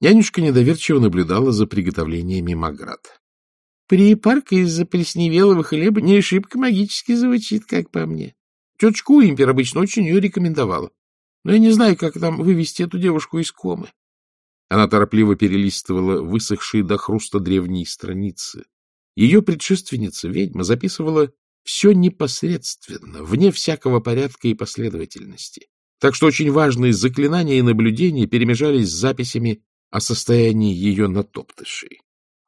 Нянюшка недоверчиво наблюдала за приготовлениями Маград. Припарка из-за плесневелого хлеба не шибко магически звучит, как по мне. Тетушка Уимпер обычно очень ее рекомендовала. Но я не знаю, как там вывести эту девушку из комы. Она торопливо перелистывала высохшие до хруста древние страницы. Ее предшественница, ведьма, записывала все непосредственно, вне всякого порядка и последовательности. Так что очень важные заклинания и наблюдения перемежались с записями о состоянии ее натоптышей.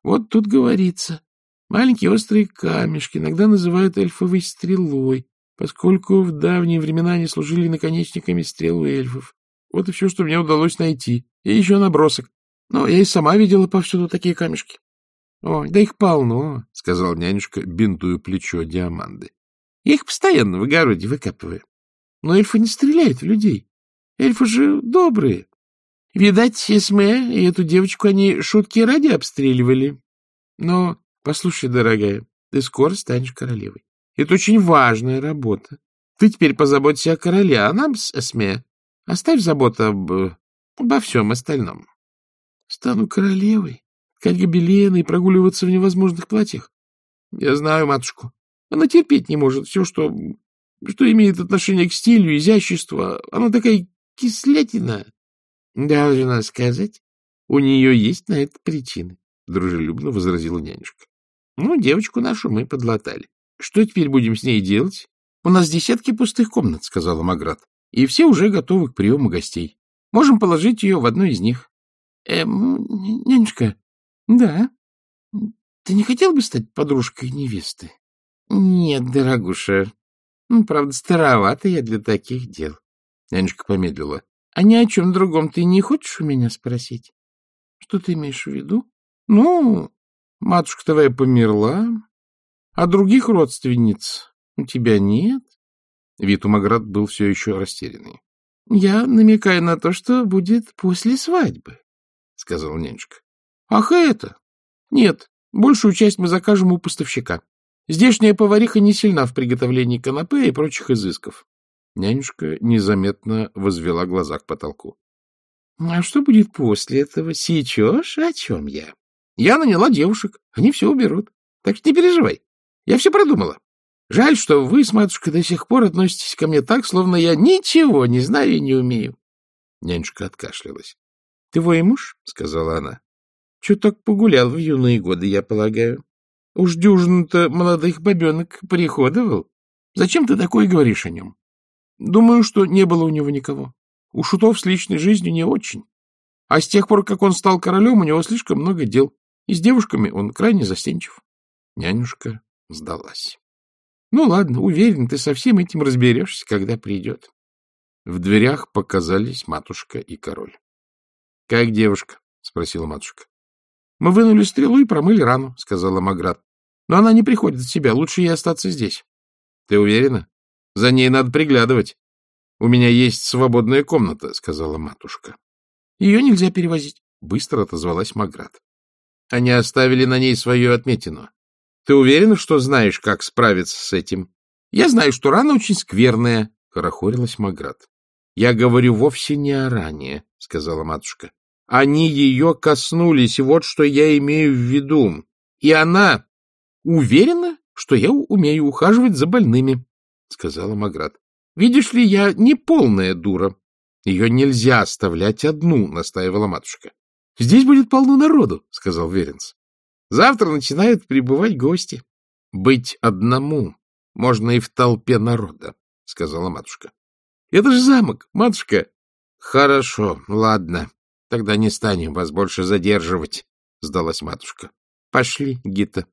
Вот тут говорится. Маленькие острые камешки иногда называют эльфовой стрелой, поскольку в давние времена они служили наконечниками стрел у эльфов. Вот и все, что мне удалось найти. И еще набросок. Но я и сама видела повсюду такие камешки. — Ой, да их полно, — сказал нянюшка, бинтую плечо Диаманды. — Я их постоянно в огороде выкапываю. Но эльфы не стреляют в людей. Эльфы же добрые. Видать, Эсме и эту девочку они шутки ради обстреливали. Но, послушай, дорогая, ты скоро станешь королевой. Это очень важная работа. Ты теперь позаботься о короле, а нам с Эсме оставь заботу об... обо всем остальном. Стану королевой, ткать гобелены и прогуливаться в невозможных платьях. Я знаю матушку. Она терпеть не может все, что, что имеет отношение к стилю, изяществу. Она такая кислятина. Должна сказать, у нее есть на это причины, — дружелюбно возразила нянюшка. Ну, девочку нашу мы подлатали. Что теперь будем с ней делать? У нас десятки пустых комнат, — сказала Маград, — и все уже готовы к приему гостей. Можем положить ее в одну из них. Эм, нянюшка, да. Ты не хотел бы стать подружкой невесты? Нет, дорогуша. Ну, правда, старовато я для таких дел. Нянюшка помедлила. А ни о чем другом ты не хочешь у меня спросить? Что ты имеешь в виду? Ну, матушка твоя померла, а других родственниц у тебя нет. Вид у был все еще растерянный. — Я намекаю на то, что будет после свадьбы, — сказал нянюшка. — Ах, это? Нет, большую часть мы закажем у поставщика. Здешняя повариха не сильна в приготовлении канапе и прочих изысков. Нянюшка незаметно возвела глаза к потолку. — А что будет после этого? Сечешь? О чем я? Я наняла девушек. Они все уберут. Так что не переживай. Я все продумала. Жаль, что вы с матушкой до сих пор относитесь ко мне так, словно я ничего не знаю и не умею. Нянюшка откашлялась. — Твой муж, — сказала она, — чуток погулял в юные годы, я полагаю. Уж дюжину-то молодых бабенок приходовал. Зачем ты такое говоришь о нем? Думаю, что не было у него никого. У Шутов с личной жизнью не очень. А с тех пор, как он стал королем, у него слишком много дел. И с девушками он крайне застенчив. Нянюшка сдалась. Ну ладно, уверен, ты со всем этим разберешься, когда придет. В дверях показались матушка и король. — Как девушка? — спросила матушка. — Мы вынули стрелу и промыли рану, — сказала Маград. — Но она не приходит в себя, лучше ей остаться здесь. — Ты уверена? За ней надо приглядывать. У меня есть свободная комната, — сказала матушка. — Ее нельзя перевозить, — быстро отозвалась Маград. Они оставили на ней свою отметину. Ты уверена, что знаешь, как справиться с этим? Я знаю, что рана очень скверная, — хорохорилась Маград. — Я говорю вовсе не о ране, — сказала матушка. Они ее коснулись, вот что я имею в виду. И она уверена, что я умею ухаживать за больными. — сказала Маград. — Видишь ли, я не полная дура. — Ее нельзя оставлять одну, — настаивала матушка. — Здесь будет полно народу, — сказал Веренц. — Завтра начинают прибывать гости. — Быть одному можно и в толпе народа, — сказала матушка. — Это же замок, матушка. — Хорошо, ладно. Тогда не станем вас больше задерживать, — сдалась матушка. — Пошли, Гита.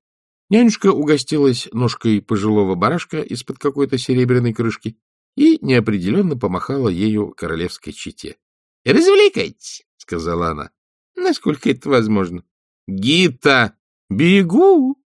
Нянюшка угостилась ножкой пожилого барашка из-под какой-то серебряной крышки и неопределенно помахала ею королевской чите. — Развлекайтесь, — сказала она. — Насколько это возможно. — Гита! Бегу!